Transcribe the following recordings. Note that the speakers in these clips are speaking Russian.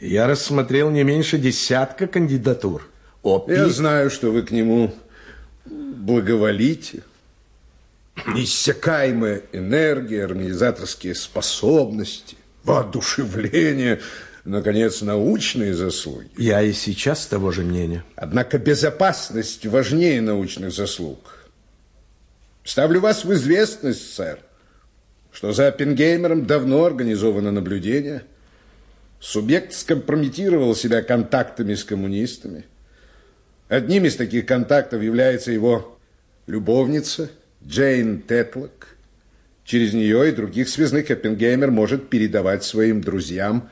Я рассмотрел не меньше десятка кандидатур. Опи. Я знаю, что вы к нему благоволите. Неиссякаемая энергия, организаторские способности, воодушевление, наконец, научные заслуги. Я и сейчас того же мнения. Однако безопасность важнее научных заслуг. Ставлю вас в известность, сэр, что за Оппенгеймером давно организовано наблюдение. Субъект скомпрометировал себя контактами с коммунистами. Одним из таких контактов является его любовница Джейн Тетлок. Через нее и других связных Оппенгеймер может передавать своим друзьям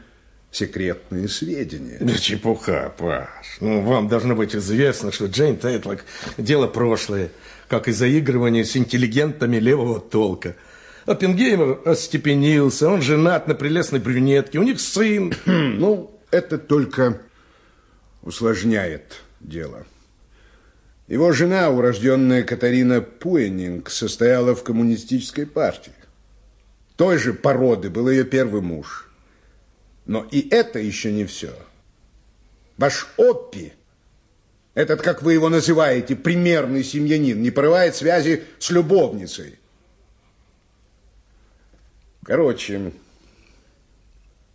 секретные сведения. Да чепуха, Паш. Ну, вам должно быть известно, что Джейн Тетлок – дело прошлое, как и заигрывание с интеллигентами левого толка – Оппенгеймер остепенился, он женат на прелестной брюнетке, у них сын. ну, это только усложняет дело. Его жена, урожденная Катарина Пуэнинг, состояла в коммунистической партии. Той же породы был ее первый муж. Но и это еще не все. Ваш Оппи, этот, как вы его называете, примерный семьянин, не порывает связи с любовницей. Короче,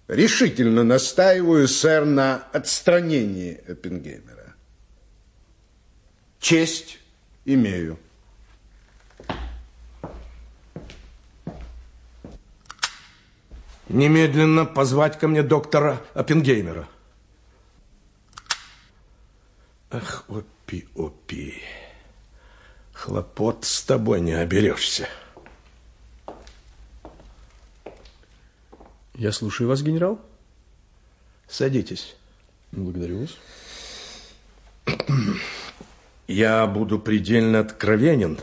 решительно настаиваю, сэр, на отстранении Оппенгеймера. Честь имею. Немедленно позвать ко мне доктора Оппенгеймера. Ах, Опи, Опи, хлопот с тобой не оберешься. Я слушаю вас, генерал. Садитесь. Благодарю вас. Я буду предельно откровенен.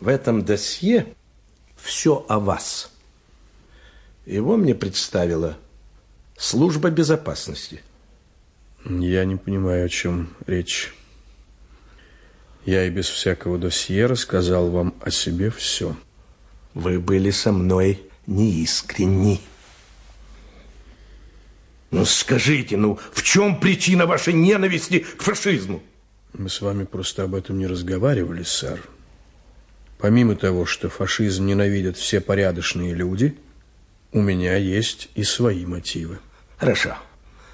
В этом досье все о вас. Его мне представила служба безопасности. Я не понимаю, о чем речь. Я и без всякого досье рассказал вам о себе все. Вы были со мной неискренни. Ну скажите, ну в чем причина вашей ненависти к фашизму? Мы с вами просто об этом не разговаривали, сэр. Помимо того, что фашизм ненавидят все порядочные люди, у меня есть и свои мотивы. Хорошо,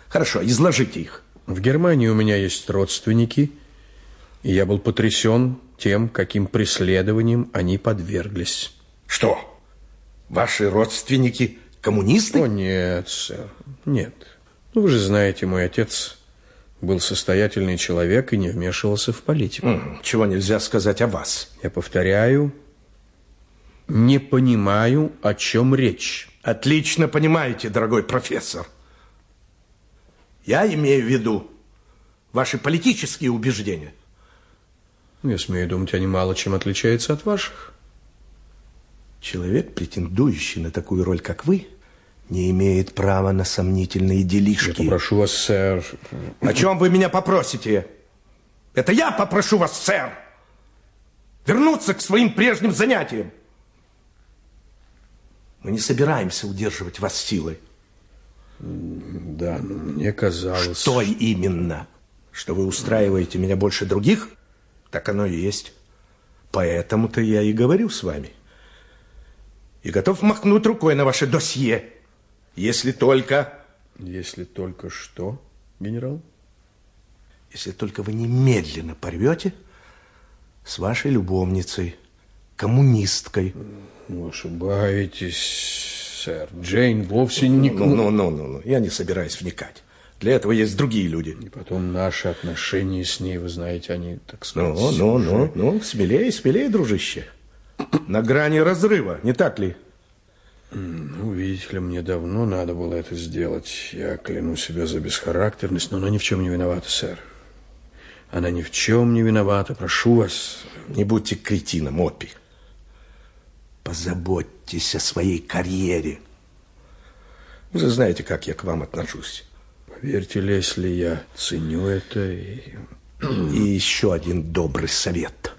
хорошо, изложите их. В Германии у меня есть родственники, и я был потрясен тем, каким преследованием они подверглись. Что? Ваши родственники коммунисты? О, нет, сэр, нет. Ну, вы же знаете, мой отец был состоятельный человек и не вмешивался в политику. чего нельзя сказать о вас? Я повторяю, не понимаю, о чем речь. Отлично понимаете, дорогой профессор. Я имею в виду ваши политические убеждения. Я смею думать, они мало чем отличаются от ваших. Человек, претендующий на такую роль, как вы, не имеет права на сомнительные делишки. Я попрошу вас, сэр... О чем вы меня попросите? Это я попрошу вас, сэр, вернуться к своим прежним занятиям. Мы не собираемся удерживать вас силой. Да, но мне казалось... Что именно? Что вы устраиваете меня больше других? Так оно и есть. Поэтому-то я и говорю с вами и готов махнуть рукой на ваше досье, если только... Если только что, генерал? Если только вы немедленно порвете с вашей любовницей, коммунисткой. Ну, ошибаетесь, сэр. Джейн вовсе не... Ну, ну, ну, ну, ну, я не собираюсь вникать. Для этого есть другие люди. И потом наши отношения с ней, вы знаете, они, так сказать... Ну, ну, ну, ну, смелее, смелее, дружище на грани разрыва, не так ли? Ну, видите ли, мне давно надо было это сделать. Я кляну себя за бесхарактерность, но она ни в чем не виновата, сэр. Она ни в чем не виновата, прошу вас. Не будьте кретином, Оппи. Позаботьтесь о своей карьере. Вы же знаете, как я к вам отношусь. Поверьте, Лесли, я ценю это и... И еще один добрый совет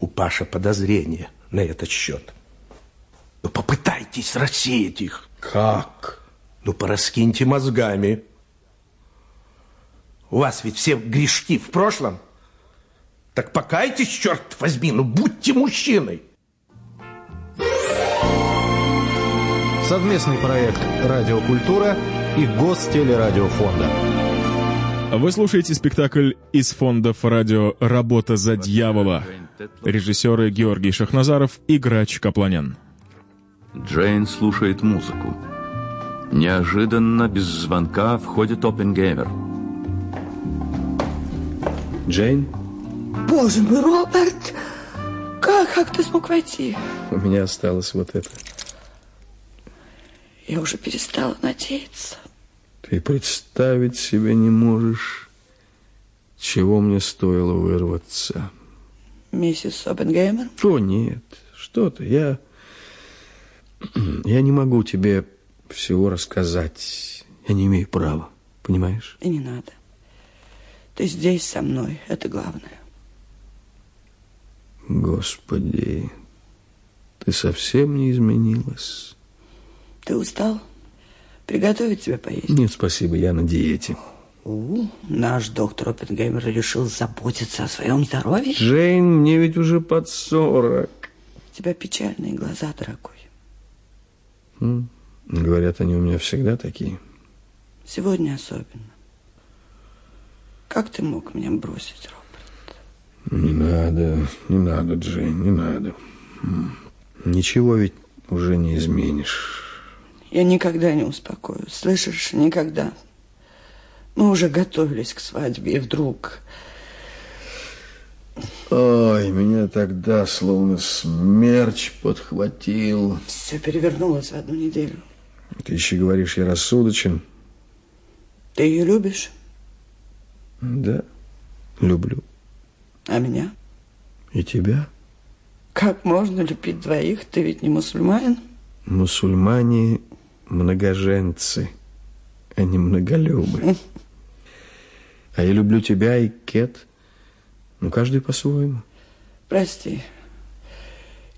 у Паша подозрения на этот счет. Но попытайтесь рассеять их. Как? Ну, пораскиньте мозгами. У вас ведь все грешки в прошлом. Так покайтесь, черт возьми, ну будьте мужчиной. Совместный проект «Радиокультура» и Гостелерадиофонда. Вы слушаете спектакль из фондов радио «Работа за дьявола». Режиссеры Георгий Шахназаров и Грач Капланян. Джейн слушает музыку. Неожиданно, без звонка, входит Оппенгеймер. Джейн, Боже мой, Роберт! Как, как ты смог войти? у меня осталось вот это. Я уже перестала надеяться. Ты представить себе не можешь, чего мне стоило вырваться. Миссис Оппенгеймер? О, нет, что ты, я... Я не могу тебе всего рассказать. Я не имею права, понимаешь? И не надо. Ты здесь со мной, это главное. Господи, ты совсем не изменилась. Ты устал? Приготовить тебе поесть? Нет, спасибо, я на диете. У, наш доктор Оппенгеймер решил заботиться о своем здоровье. Джейн, мне ведь уже под сорок. У тебя печальные глаза, дорогой. М? Говорят, они у меня всегда такие. Сегодня особенно. Как ты мог меня бросить, Роберт? Не надо, не надо, Джейн, не надо. М. Ничего ведь уже не изменишь. Я никогда не успокоюсь, слышишь? Никогда. Мы уже готовились к свадьбе, и вдруг... Ой, меня тогда словно смерч подхватил. Все перевернулось в одну неделю. Ты еще говоришь, я рассудочен. Ты ее любишь? Да, люблю. А меня? И тебя? Как можно любить двоих? Ты ведь не мусульманин? Мусульмане многоженцы, а не многолюбы. А я люблю тебя и Кет. Ну, каждый по-своему. Прости.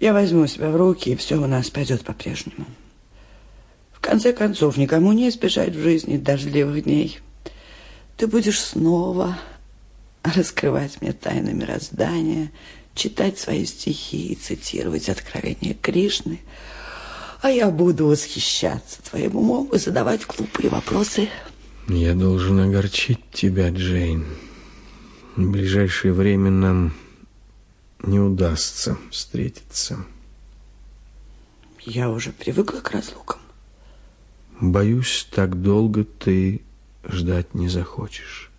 Я возьму себя в руки, и все у нас пойдет по-прежнему. В конце концов, никому не избежать в жизни дождливых дней. Ты будешь снова раскрывать мне тайны мироздания, читать свои стихи и цитировать откровения Кришны, а я буду восхищаться твоим умом и задавать глупые вопросы. Я должен огорчить тебя, Джейн. В ближайшее время нам не удастся встретиться. Я уже привыкла к разлукам. Боюсь, так долго ты ждать не захочешь.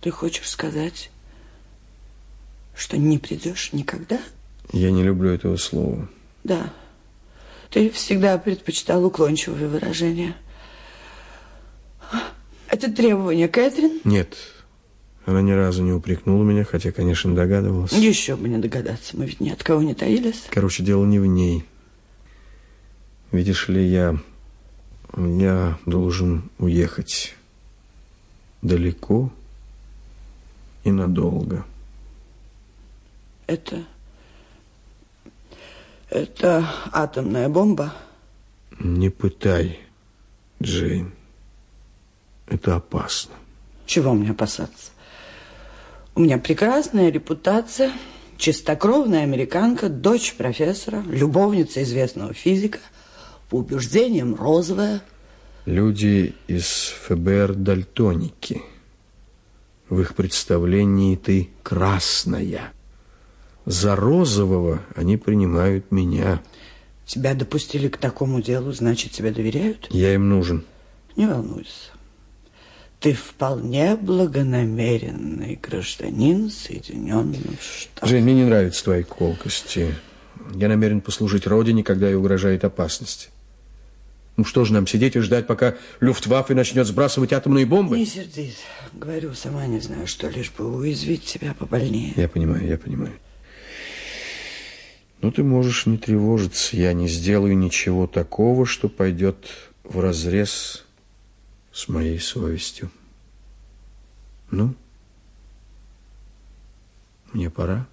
Ты хочешь сказать, что не придешь никогда? Я не люблю этого слова. Да. Ты всегда предпочитал уклончивые выражения. Это требование Кэтрин? Нет, она ни разу не упрекнула меня, хотя, конечно, догадывалась. Еще бы не догадаться, мы ведь ни от кого не таились. Короче, дело не в ней. Видишь ли, я... Я должен уехать далеко и надолго. Это... Это атомная бомба? Не пытай, Джейн. Это опасно. Чего мне опасаться? У меня прекрасная репутация, чистокровная американка, дочь профессора, любовница известного физика, по убеждениям розовая. Люди из ФБР дальтоники. В их представлении ты красная. За розового они принимают меня. Тебя допустили к такому делу, значит, тебя доверяют? Я им нужен. Не волнуйся. Ты вполне благонамеренный гражданин Соединенных Штатов. Жень, мне не нравятся твои колкости. Я намерен послужить Родине, когда ей угрожает опасность. Ну что же нам, сидеть и ждать, пока Люфтваффе начнет сбрасывать атомные бомбы? Не сердись. Говорю, сама не знаю, что, лишь бы уязвить тебя побольнее. Я понимаю, я понимаю. Но ты можешь не тревожиться. Я не сделаю ничего такого, что пойдет вразрез с моей совестью. Ну, мне пора.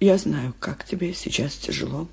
Я знаю, как тебе сейчас тяжело.